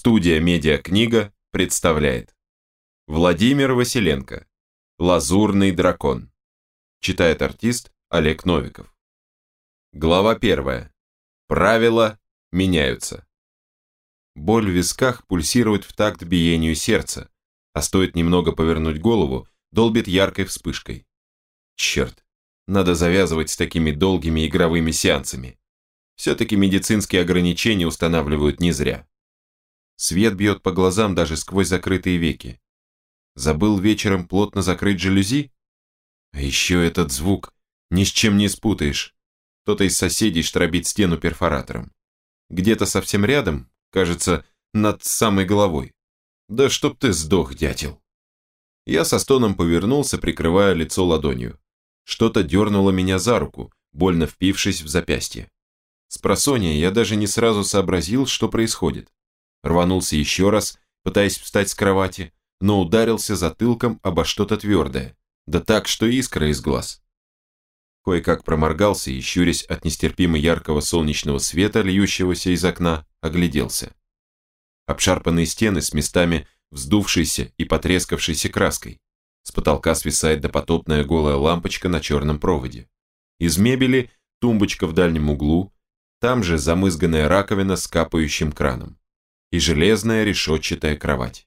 Студия «Медиакнига» представляет Владимир Василенко «Лазурный дракон» Читает артист Олег Новиков Глава первая. Правила меняются. Боль в висках пульсирует в такт биению сердца, а стоит немного повернуть голову, долбит яркой вспышкой. Черт, надо завязывать с такими долгими игровыми сеансами. Все-таки медицинские ограничения устанавливают не зря. Свет бьет по глазам даже сквозь закрытые веки. Забыл вечером плотно закрыть жалюзи? А еще этот звук. Ни с чем не спутаешь. Кто-то из соседей штробит стену перфоратором. Где-то совсем рядом, кажется, над самой головой. Да чтоб ты сдох, дятел. Я со стоном повернулся, прикрывая лицо ладонью. Что-то дернуло меня за руку, больно впившись в запястье. С просонья я даже не сразу сообразил, что происходит рванулся еще раз, пытаясь встать с кровати, но ударился затылком обо что-то твердое, да так, что искра из глаз. Кое-как проморгался и, щурясь от нестерпимо яркого солнечного света, льющегося из окна, огляделся. Обшарпанные стены с местами вздувшейся и потрескавшейся краской. С потолка свисает допотопная голая лампочка на черном проводе. Из мебели тумбочка в дальнем углу, там же замызганная раковина с капающим краном и железная решетчатая кровать.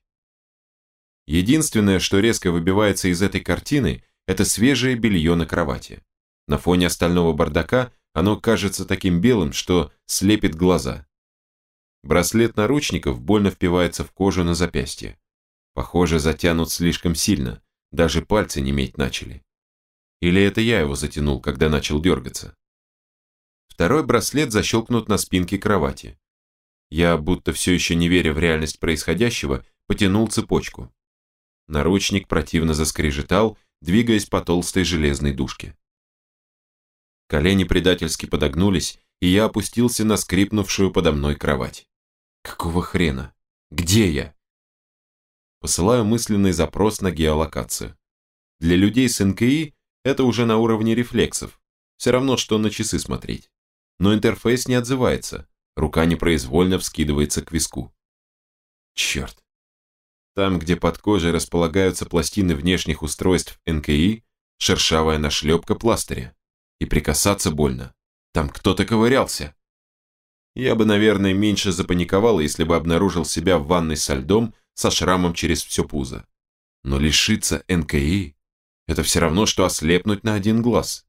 Единственное, что резко выбивается из этой картины, это свежее белье на кровати. На фоне остального бардака оно кажется таким белым, что слепит глаза. Браслет наручников больно впивается в кожу на запястье. Похоже, затянут слишком сильно, даже пальцы неметь начали. Или это я его затянул, когда начал дергаться? Второй браслет защелкнут на спинке кровати. Я, будто все еще не веря в реальность происходящего, потянул цепочку. Наручник противно заскрежетал, двигаясь по толстой железной дужке. Колени предательски подогнулись, и я опустился на скрипнувшую подо мной кровать. Какого хрена? Где я? Посылаю мысленный запрос на геолокацию. Для людей с НКИ это уже на уровне рефлексов. Все равно, что на часы смотреть. Но интерфейс не отзывается, Рука непроизвольно вскидывается к виску. Черт. Там, где под кожей располагаются пластины внешних устройств НКИ, шершавая нашлепка пластыря. И прикасаться больно. Там кто-то ковырялся. Я бы, наверное, меньше запаниковал, если бы обнаружил себя в ванной со льдом со шрамом через все пузо. Но лишиться НКИ – это все равно, что ослепнуть на один глаз.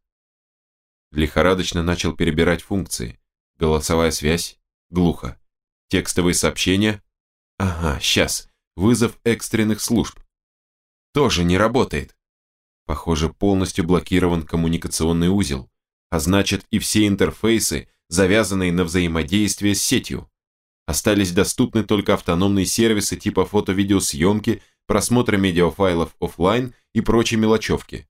Лихорадочно начал перебирать функции – Голосовая связь. Глухо. Текстовые сообщения. Ага, сейчас. Вызов экстренных служб. Тоже не работает. Похоже, полностью блокирован коммуникационный узел, а значит и все интерфейсы, завязанные на взаимодействие с сетью. Остались доступны только автономные сервисы типа фото-видеосъемки, просмотра медиафайлов офлайн и прочей мелочевки.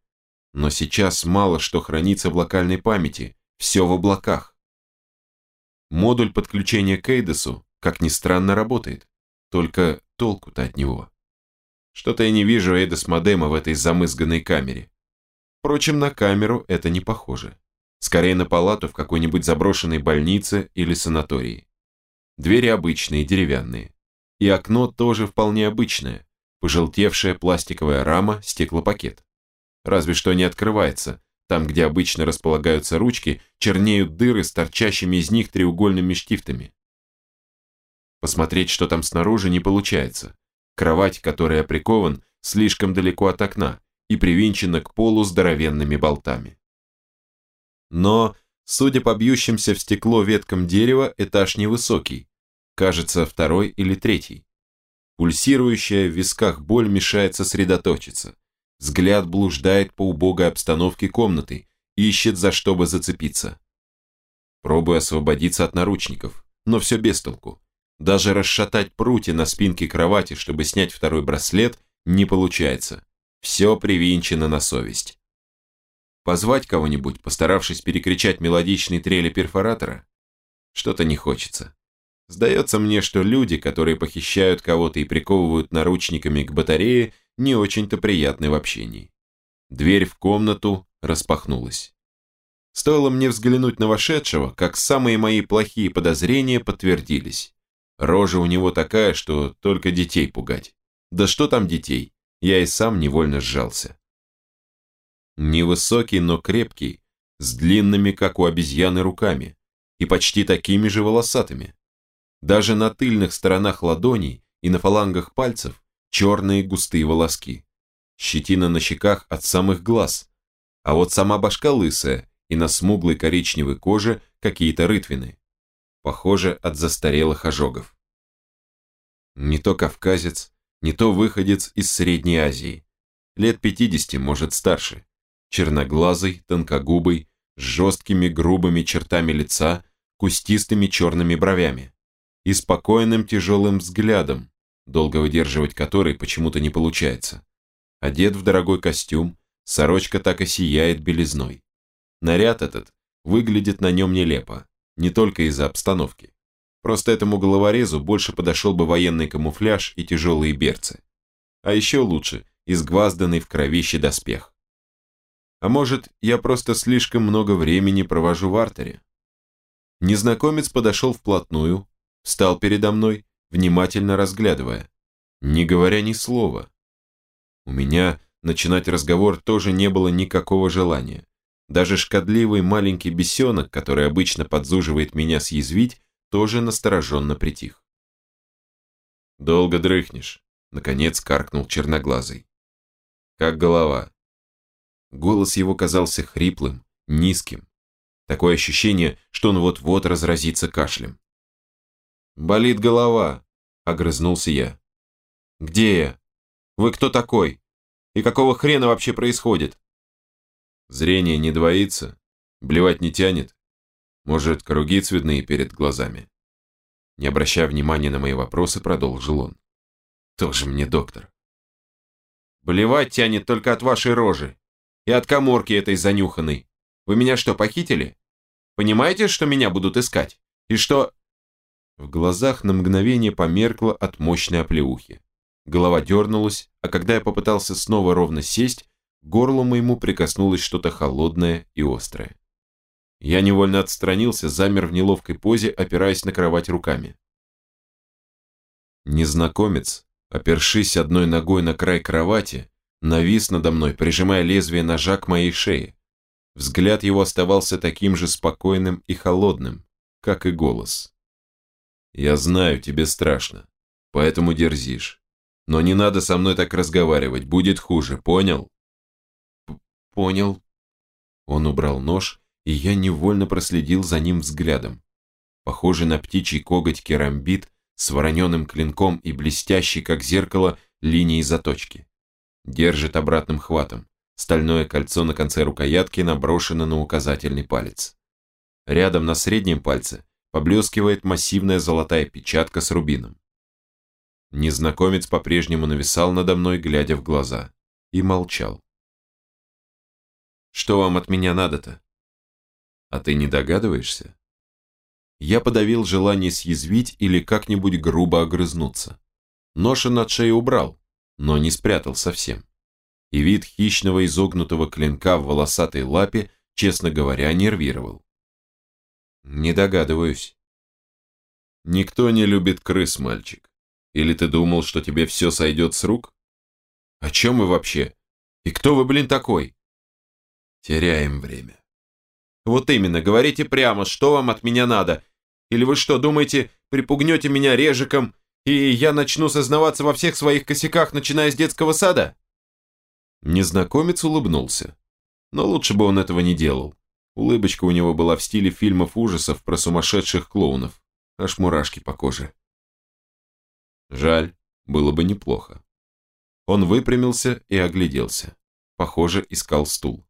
Но сейчас мало что хранится в локальной памяти, все в облаках. Модуль подключения к Эйдосу, как ни странно, работает. Только толку-то от него. Что-то я не вижу Эйдос модема в этой замызганной камере. Впрочем, на камеру это не похоже. Скорее на палату в какой-нибудь заброшенной больнице или санатории. Двери обычные, деревянные. И окно тоже вполне обычное. Пожелтевшая пластиковая рама, стеклопакет. Разве что не открывается, там, где обычно располагаются ручки, чернеют дыры с торчащими из них треугольными штифтами. Посмотреть, что там снаружи, не получается. Кровать, которая прикован, слишком далеко от окна и привинчена к полу здоровенными болтами. Но, судя по бьющимся в стекло веткам дерева, этаж невысокий. Кажется, второй или третий. Пульсирующая в висках боль мешает сосредоточиться. Взгляд блуждает по убогой обстановке комнаты, ищет за что бы зацепиться. Пробую освободиться от наручников, но все без толку. Даже расшатать прутья на спинке кровати, чтобы снять второй браслет, не получается. Все привинчено на совесть. Позвать кого-нибудь, постаравшись перекричать мелодичный трели перфоратора? Что-то не хочется. Сдается мне, что люди, которые похищают кого-то и приковывают наручниками к батарее, не очень-то приятны в общении. Дверь в комнату распахнулась. Стоило мне взглянуть на вошедшего, как самые мои плохие подозрения подтвердились. Рожа у него такая, что только детей пугать. Да что там детей, я и сам невольно сжался. Невысокий, но крепкий, с длинными, как у обезьяны, руками и почти такими же волосатыми. Даже на тыльных сторонах ладоней и на фалангах пальцев черные густые волоски. Щетина на щеках от самых глаз, а вот сама башка лысая и на смуглой коричневой коже какие-то рытвины. Похоже, от застарелых ожогов. Не то кавказец, не то выходец из Средней Азии. Лет 50, может, старше. Черноглазый, тонкогубый, с жесткими грубыми чертами лица, кустистыми черными бровями и спокойным тяжелым взглядом, долго выдерживать который почему-то не получается. Одет в дорогой костюм, сорочка так и сияет белизной. Наряд этот выглядит на нем нелепо, не только из-за обстановки. Просто этому головорезу больше подошел бы военный камуфляж и тяжелые берцы. А еще лучше изгвазданный в кровище доспех. А может, я просто слишком много времени провожу в артере? Незнакомец подошел вплотную, встал передо мной, внимательно разглядывая, не говоря ни слова. У меня начинать разговор тоже не было никакого желания. Даже шкодливый маленький бесенок, который обычно подзуживает меня съязвить, тоже настороженно притих. «Долго дрыхнешь», — наконец каркнул черноглазый. «Как голова?» Голос его казался хриплым, низким. Такое ощущение, что он вот-вот разразится кашлем. «Болит голова», — огрызнулся я. «Где я? Вы кто такой? И какого хрена вообще происходит?» Зрение не двоится, блевать не тянет. Может, круги цветные перед глазами. Не обращая внимания на мои вопросы, продолжил он. Тоже мне доктор. Блевать тянет только от вашей рожи. И от коморки этой занюханной. Вы меня что, похитили? Понимаете, что меня будут искать? И что...» В глазах на мгновение померкло от мощной оплеухи. Голова дернулась, а когда я попытался снова ровно сесть, к горлу моему прикоснулось что-то холодное и острое. Я невольно отстранился, замер в неловкой позе, опираясь на кровать руками. Незнакомец, опершись одной ногой на край кровати, навис надо мной, прижимая лезвие ножа к моей шее. Взгляд его оставался таким же спокойным и холодным, как и голос. «Я знаю, тебе страшно, поэтому дерзишь. Но не надо со мной так разговаривать, будет хуже, понял?» П «Понял». Он убрал нож, и я невольно проследил за ним взглядом. Похожий на птичий коготь керамбит с вороненым клинком и блестящий, как зеркало, линией заточки держит обратным хватом. Стальное кольцо на конце рукоятки наброшено на указательный палец. Рядом на среднем пальце поблескивает массивная золотая печатка с рубином. Незнакомец по-прежнему нависал надо мной, глядя в глаза, и молчал. «Что вам от меня надо-то?» «А ты не догадываешься?» Я подавил желание съязвить или как-нибудь грубо огрызнуться. Ноша над шеей убрал, но не спрятал совсем. И вид хищного изогнутого клинка в волосатой лапе, честно говоря, нервировал. Не догадываюсь. Никто не любит крыс, мальчик. Или ты думал, что тебе все сойдет с рук? О чем вы вообще? И кто вы, блин, такой? Теряем время. Вот именно, говорите прямо, что вам от меня надо. Или вы что, думаете, припугнете меня режиком и я начну сознаваться во всех своих косяках, начиная с детского сада?» Незнакомец улыбнулся. Но лучше бы он этого не делал. Улыбочка у него была в стиле фильмов ужасов про сумасшедших клоунов. Аж мурашки по коже. Жаль, было бы неплохо. Он выпрямился и огляделся. Похоже, искал стул.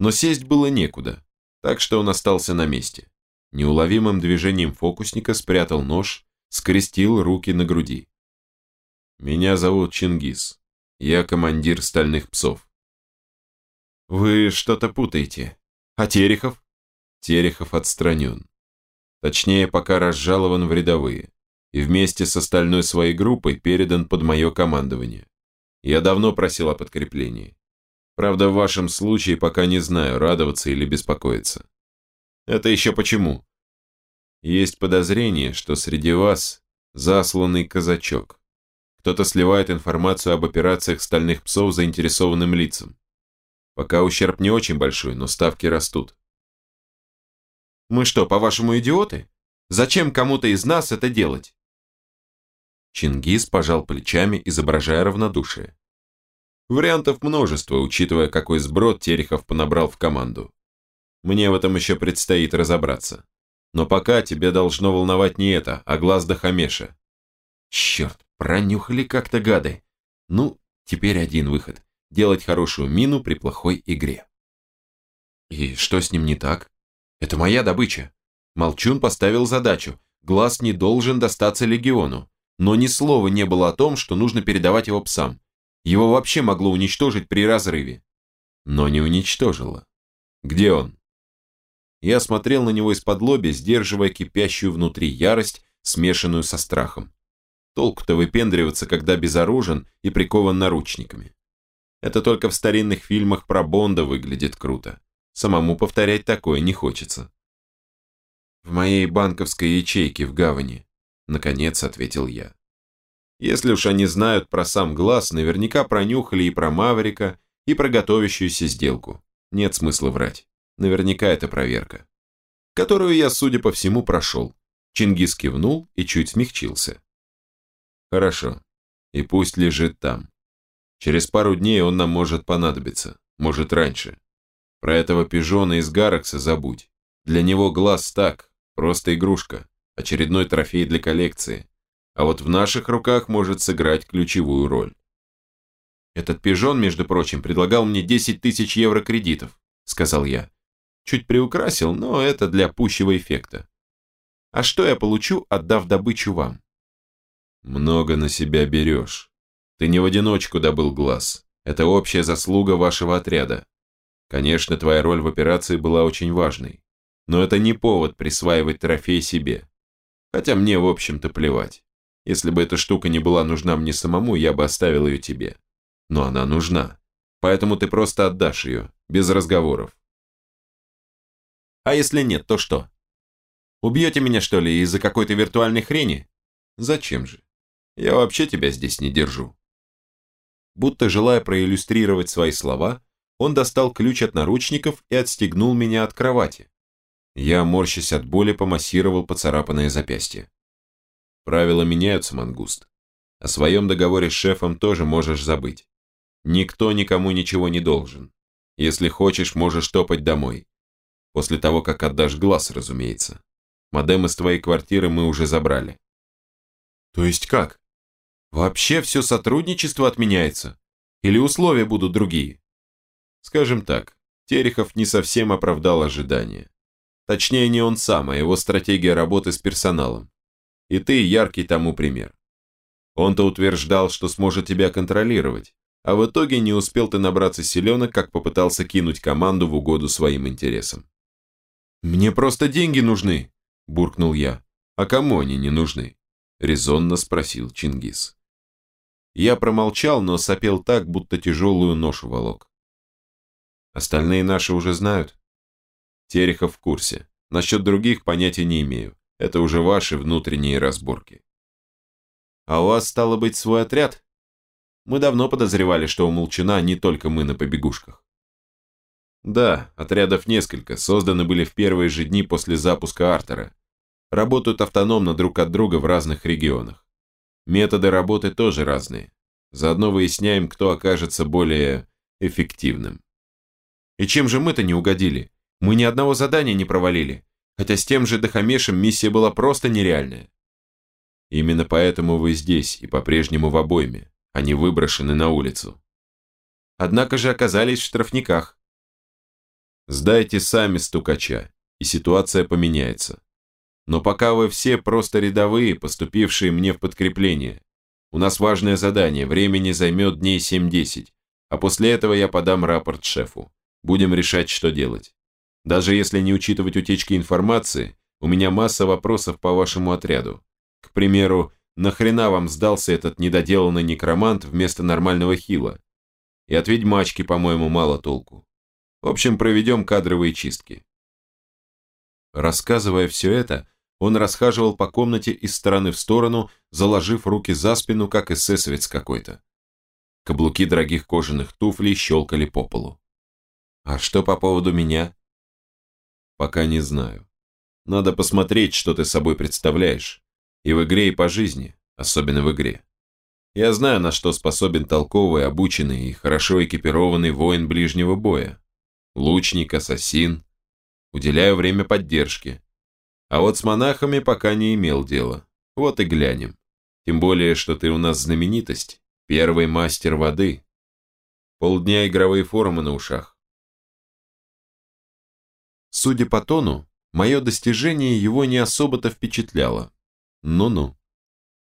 Но сесть было некуда, так что он остался на месте. Неуловимым движением фокусника спрятал нож скрестил руки на груди. «Меня зовут Чингис. Я командир стальных псов». «Вы что-то путаете. А Терехов?» Терехов отстранен. Точнее, пока разжалован в рядовые. И вместе с остальной своей группой передан под мое командование. Я давно просил о подкреплении. Правда, в вашем случае пока не знаю, радоваться или беспокоиться. Это еще почему? Есть подозрение, что среди вас Засланный казачок. Кто-то сливает информацию об операциях стальных псов заинтересованным лицам. Пока ущерб не очень большой, но ставки растут. Мы что, по-вашему, идиоты? Зачем кому-то из нас это делать? Чингис пожал плечами, изображая равнодушие. Вариантов множество, учитывая, какой сброд Терехов понабрал в команду. Мне в этом еще предстоит разобраться. Но пока тебе должно волновать не это, а глаз до Хамеша. Черт, пронюхали как-то гады. Ну, теперь один выход. Делать хорошую мину при плохой игре. И что с ним не так? Это моя добыча. Молчун поставил задачу. Глаз не должен достаться легиону. Но ни слова не было о том, что нужно передавать его псам. Его вообще могло уничтожить при разрыве. Но не уничтожило. Где он? Я смотрел на него из-под лоби, сдерживая кипящую внутри ярость, смешанную со страхом. Толку-то выпендриваться, когда безоружен и прикован наручниками. Это только в старинных фильмах про Бонда выглядит круто. Самому повторять такое не хочется. «В моей банковской ячейке в гавани», — наконец ответил я. Если уж они знают про сам глаз, наверняка пронюхали и про Маврика, и про готовящуюся сделку. Нет смысла врать. Наверняка это проверка. Которую я, судя по всему, прошел. Чингис кивнул и чуть смягчился. Хорошо. И пусть лежит там. Через пару дней он нам может понадобиться. Может, раньше. Про этого пижона из Гаракса забудь. Для него глаз так, просто игрушка. Очередной трофей для коллекции а вот в наших руках может сыграть ключевую роль. «Этот пижон, между прочим, предлагал мне 10 тысяч евро кредитов», — сказал я. Чуть приукрасил, но это для пущего эффекта. «А что я получу, отдав добычу вам?» «Много на себя берешь. Ты не в одиночку добыл глаз. Это общая заслуга вашего отряда. Конечно, твоя роль в операции была очень важной, но это не повод присваивать трофей себе. Хотя мне, в общем-то, плевать. Если бы эта штука не была нужна мне самому, я бы оставил ее тебе. Но она нужна. Поэтому ты просто отдашь ее, без разговоров. А если нет, то что? Убьете меня, что ли, из-за какой-то виртуальной хрени? Зачем же? Я вообще тебя здесь не держу. Будто желая проиллюстрировать свои слова, он достал ключ от наручников и отстегнул меня от кровати. Я, морщась от боли, помассировал поцарапанное запястье. Правила меняются, Мангуст. О своем договоре с шефом тоже можешь забыть. Никто никому ничего не должен. Если хочешь, можешь топать домой. После того, как отдашь глаз, разумеется. Модем из твоей квартиры мы уже забрали. То есть как? Вообще все сотрудничество отменяется? Или условия будут другие? Скажем так, Терехов не совсем оправдал ожидания. Точнее, не он сам, а его стратегия работы с персоналом. И ты яркий тому пример. Он-то утверждал, что сможет тебя контролировать, а в итоге не успел ты набраться силенок, как попытался кинуть команду в угоду своим интересам. «Мне просто деньги нужны», – буркнул я. «А кому они не нужны?» – резонно спросил Чингис. Я промолчал, но сопел так, будто тяжелую ношу волок. Остальные наши уже знают. Терехов в курсе. Насчет других понятия не имею. Это уже ваши внутренние разборки. А у вас стало быть свой отряд? Мы давно подозревали, что у Молчана не только мы на побегушках. Да, отрядов несколько, созданы были в первые же дни после запуска Артера. Работают автономно друг от друга в разных регионах. Методы работы тоже разные. Заодно выясняем, кто окажется более эффективным. И чем же мы-то не угодили? Мы ни одного задания не провалили хотя с тем же Дахамешем миссия была просто нереальная. Именно поэтому вы здесь и по-прежнему в обойме, а не выброшены на улицу. Однако же оказались в штрафниках. Сдайте сами стукача, и ситуация поменяется. Но пока вы все просто рядовые, поступившие мне в подкрепление. У нас важное задание, времени займет дней 7-10, а после этого я подам рапорт шефу. Будем решать, что делать. Даже если не учитывать утечки информации, у меня масса вопросов по вашему отряду. К примеру, нахрена вам сдался этот недоделанный некромант вместо нормального хила? И от ведьмачки, по-моему, мало толку. В общем, проведем кадровые чистки. Рассказывая все это, Он расхаживал по комнате из стороны в сторону, заложив руки за спину, как эсэсовец какой-то. Каблуки дорогих кожаных туфлей щелкали по полу. «А что по поводу меня?» «Пока не знаю. Надо посмотреть, что ты собой представляешь. И в игре, и по жизни, особенно в игре. Я знаю, на что способен толковый, обученный и хорошо экипированный воин ближнего боя. Лучник, ассасин. Уделяю время поддержке. А вот с монахами пока не имел дела. Вот и глянем. Тем более, что ты у нас знаменитость. Первый мастер воды. Полдня игровые форумы на ушах. Судя по тону, мое достижение его не особо-то впечатляло. Ну-ну.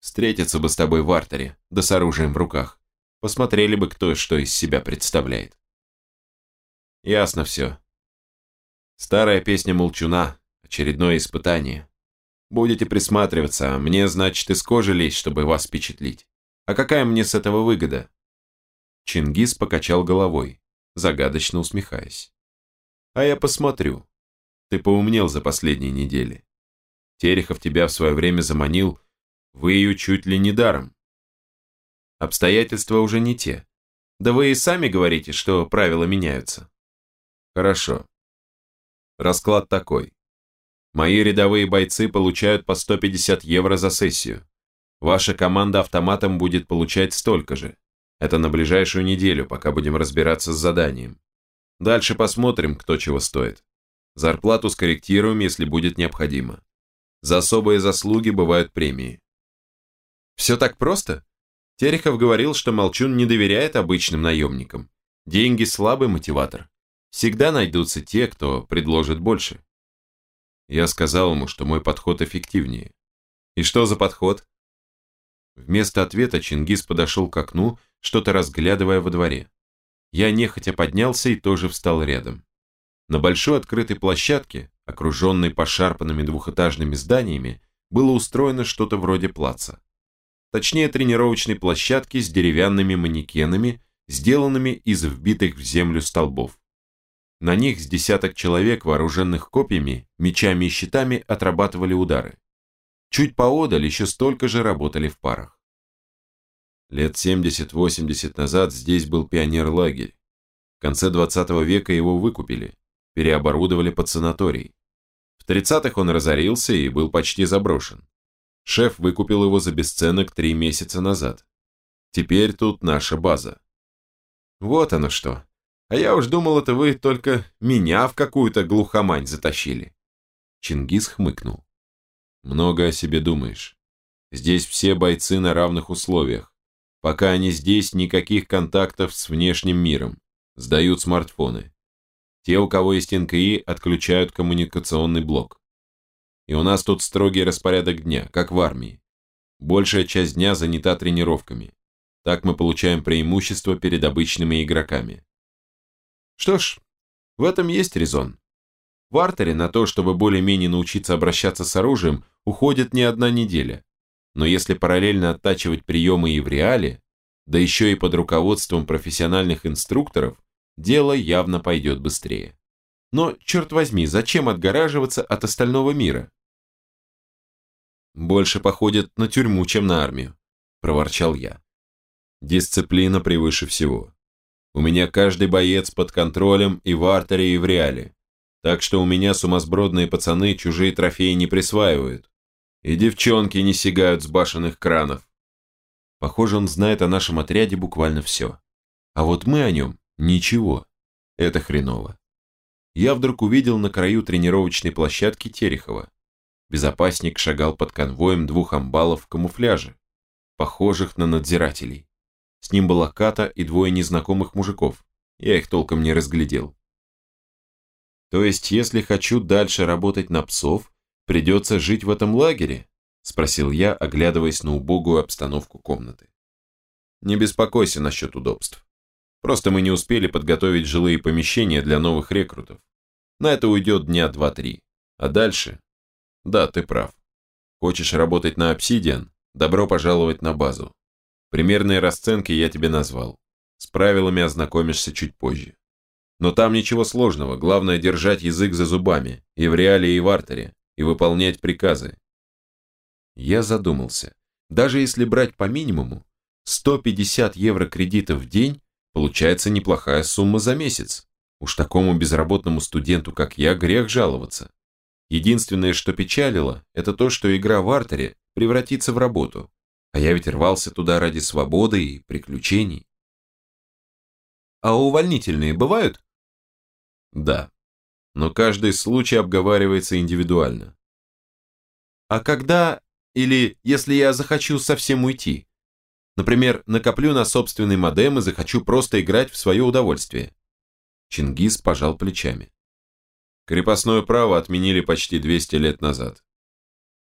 Встретиться бы с тобой в артере, да с оружием в руках. Посмотрели бы, кто что из себя представляет. Ясно все. Старая песня Молчуна, очередное испытание. Будете присматриваться, а мне, значит, из кожи лезть, чтобы вас впечатлить. А какая мне с этого выгода? Чингис покачал головой, загадочно усмехаясь. А я посмотрю. Ты поумнел за последние недели. Терехов тебя в свое время заманил, вы ее чуть ли не даром. Обстоятельства уже не те. Да вы и сами говорите, что правила меняются. Хорошо. Расклад такой. Мои рядовые бойцы получают по 150 евро за сессию. Ваша команда автоматом будет получать столько же. Это на ближайшую неделю, пока будем разбираться с заданием. Дальше посмотрим, кто чего стоит. Зарплату скорректируем, если будет необходимо. За особые заслуги бывают премии. Все так просто? Терехов говорил, что Молчун не доверяет обычным наемникам. Деньги – слабый мотиватор. Всегда найдутся те, кто предложит больше. Я сказал ему, что мой подход эффективнее. И что за подход? Вместо ответа Чингис подошел к окну, что-то разглядывая во дворе. Я нехотя поднялся и тоже встал рядом. На большой открытой площадке, окруженной пошарпанными двухэтажными зданиями, было устроено что-то вроде плаца. Точнее, тренировочной площадки с деревянными манекенами, сделанными из вбитых в землю столбов. На них с десяток человек, вооруженных копьями, мечами и щитами, отрабатывали удары. Чуть поодаль еще столько же работали в парах. Лет 70-80 назад здесь был пионер-лагерь. В конце 20 века его выкупили, переоборудовали под санаторий. В 30-х он разорился и был почти заброшен. Шеф выкупил его за бесценок три месяца назад. Теперь тут наша база. Вот оно что. А я уж думал, это вы только меня в какую-то глухомань затащили. Чингис хмыкнул. Много о себе думаешь. Здесь все бойцы на равных условиях. Пока они здесь, никаких контактов с внешним миром. Сдают смартфоны. Те, у кого есть НКИ, отключают коммуникационный блок. И у нас тут строгий распорядок дня, как в армии. Большая часть дня занята тренировками. Так мы получаем преимущество перед обычными игроками. Что ж, в этом есть резон. В артере на то, чтобы более-менее научиться обращаться с оружием, уходит не одна неделя. Но если параллельно оттачивать приемы и в реале, да еще и под руководством профессиональных инструкторов, дело явно пойдет быстрее. Но, черт возьми, зачем отгораживаться от остального мира? Больше походит на тюрьму, чем на армию, проворчал я. Дисциплина превыше всего. У меня каждый боец под контролем и в артере, и в реале. Так что у меня сумасбродные пацаны чужие трофеи не присваивают. И девчонки не сигают с башенных кранов. Похоже, он знает о нашем отряде буквально все. А вот мы о нем ничего. Это хреново. Я вдруг увидел на краю тренировочной площадки Терехова. Безопасник шагал под конвоем двух амбалов в камуфляже, похожих на надзирателей. С ним была Ката и двое незнакомых мужиков. Я их толком не разглядел. То есть, если хочу дальше работать на псов, придется жить в этом лагере? Спросил я, оглядываясь на убогую обстановку комнаты. Не беспокойся насчет удобств. Просто мы не успели подготовить жилые помещения для новых рекрутов. На это уйдет дня два-три. А дальше? Да, ты прав. Хочешь работать на Obsidian? Добро пожаловать на базу. Примерные расценки я тебе назвал. С правилами ознакомишься чуть позже. Но там ничего сложного, главное держать язык за зубами, и в реале, и в артере. И выполнять приказы. Я задумался. Даже если брать по минимуму, 150 евро кредита в день получается неплохая сумма за месяц. Уж такому безработному студенту, как я, грех жаловаться. Единственное, что печалило, это то, что игра в артере превратится в работу. А я ведь рвался туда ради свободы и приключений. А увольнительные бывают? Да. Но каждый случай обговаривается индивидуально. А когда, или если я захочу совсем уйти? Например, накоплю на собственный модем и захочу просто играть в свое удовольствие. Чингис пожал плечами. Крепостное право отменили почти 200 лет назад.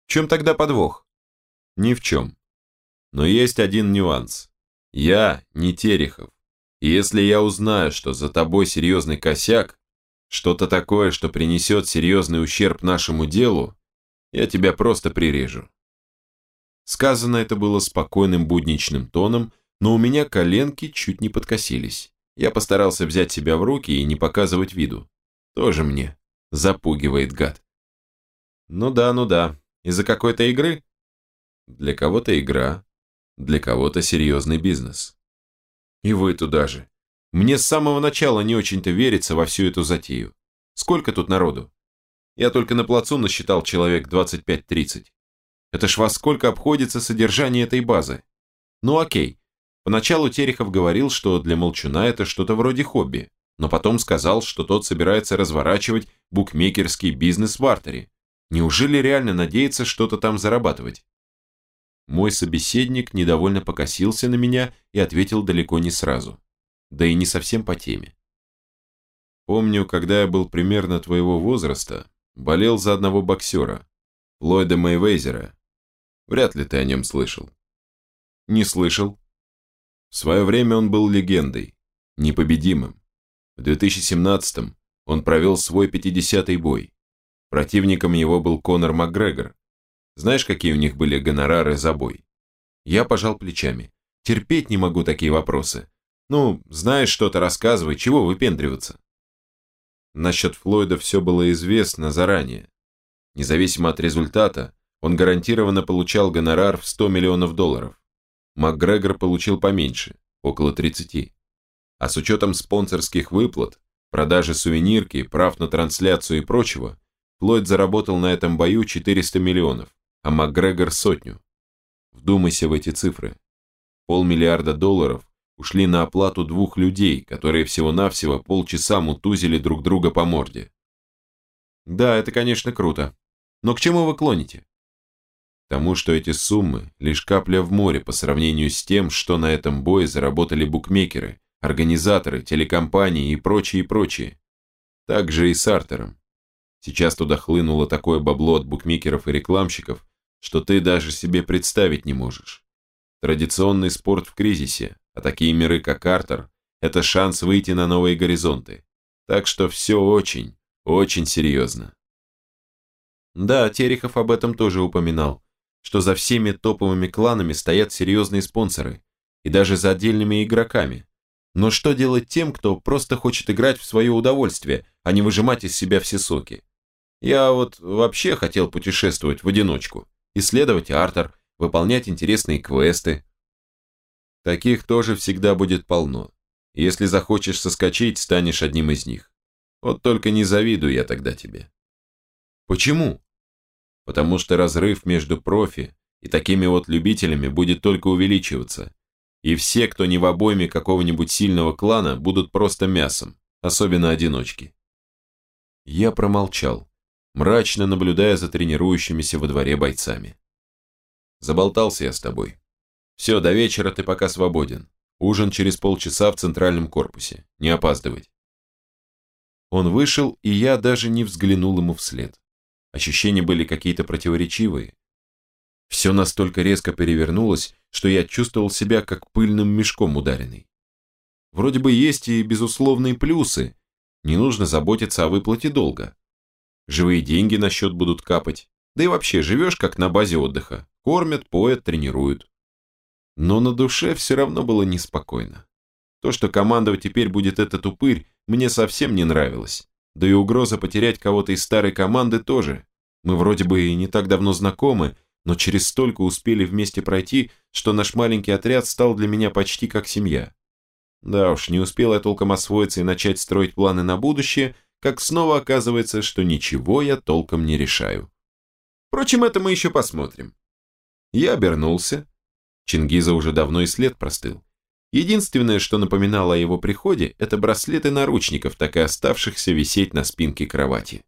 В чем тогда подвох? Ни в чем. Но есть один нюанс. Я не Терехов. И если я узнаю, что за тобой серьезный косяк, что-то такое, что принесет серьезный ущерб нашему делу, я тебя просто прирежу. Сказано это было спокойным будничным тоном, но у меня коленки чуть не подкосились. Я постарался взять себя в руки и не показывать виду. Тоже мне. Запугивает гад. Ну да, ну да. Из-за какой-то игры? Для кого-то игра, для кого-то серьезный бизнес. И вы туда же. Мне с самого начала не очень-то верится во всю эту затею. Сколько тут народу? Я только на плацу насчитал человек 25-30. Это ж во сколько обходится содержание этой базы? Ну окей. Поначалу Терехов говорил, что для Молчуна это что-то вроде хобби, но потом сказал, что тот собирается разворачивать букмекерский бизнес в артере. Неужели реально надеется что-то там зарабатывать? Мой собеседник недовольно покосился на меня и ответил далеко не сразу. Да и не совсем по теме. Помню, когда я был примерно твоего возраста, болел за одного боксера, Ллойда Мэйвезера. Вряд ли ты о нем слышал. Не слышал. В свое время он был легендой, непобедимым. В 2017-м он провел свой 50-й бой. Противником его был Конор Макгрегор, знаешь, какие у них были гонорары за бой? Я пожал плечами. Терпеть не могу такие вопросы. Ну, знаешь что-то, рассказывай, чего выпендриваться? Насчет Флойда все было известно заранее. Независимо от результата, он гарантированно получал гонорар в 100 миллионов долларов. МакГрегор получил поменьше, около 30. А с учетом спонсорских выплат, продажи сувенирки, прав на трансляцию и прочего, Флойд заработал на этом бою 400 миллионов а МакГрегор сотню. Вдумайся в эти цифры. Полмиллиарда долларов ушли на оплату двух людей, которые всего-навсего полчаса мутузили друг друга по морде. Да, это, конечно, круто. Но к чему вы клоните? К тому, что эти суммы – лишь капля в море по сравнению с тем, что на этом бое заработали букмекеры, организаторы, телекомпании и прочие, прочие. Так же и с Артером. Сейчас туда хлынуло такое бабло от букмекеров и рекламщиков, что ты даже себе представить не можешь. Традиционный спорт в кризисе, а такие миры, как Артер, это шанс выйти на новые горизонты. Так что все очень, очень серьезно. Да, Терехов об этом тоже упоминал, что за всеми топовыми кланами стоят серьезные спонсоры, и даже за отдельными игроками. Но что делать тем, кто просто хочет играть в свое удовольствие, а не выжимать из себя все соки? Я вот вообще хотел путешествовать в одиночку исследовать Артер, выполнять интересные квесты. Таких тоже всегда будет полно. Если захочешь соскочить, станешь одним из них. Вот только не завидую я тогда тебе. Почему? Потому что разрыв между профи и такими вот любителями будет только увеличиваться. И все, кто не в обойме какого-нибудь сильного клана, будут просто мясом, особенно одиночки. Я промолчал мрачно наблюдая за тренирующимися во дворе бойцами. Заболтался я с тобой. Все, до вечера ты пока свободен. Ужин через полчаса в центральном корпусе. Не опаздывать. Он вышел, и я даже не взглянул ему вслед. Ощущения были какие-то противоречивые. Все настолько резко перевернулось, что я чувствовал себя как пыльным мешком ударенный. Вроде бы есть и безусловные плюсы. Не нужно заботиться о выплате долга. Живые деньги на счет будут капать. Да и вообще, живешь как на базе отдыха. Кормят, поят, тренируют. Но на душе все равно было неспокойно. То, что командовать теперь будет этот упырь, мне совсем не нравилось. Да и угроза потерять кого-то из старой команды тоже. Мы вроде бы и не так давно знакомы, но через столько успели вместе пройти, что наш маленький отряд стал для меня почти как семья. Да уж, не успел я толком освоиться и начать строить планы на будущее, как снова оказывается, что ничего я толком не решаю. Впрочем, это мы еще посмотрим. Я обернулся. Чингиза уже давно и след простыл. Единственное, что напоминало о его приходе, это браслеты наручников, так и оставшихся висеть на спинке кровати.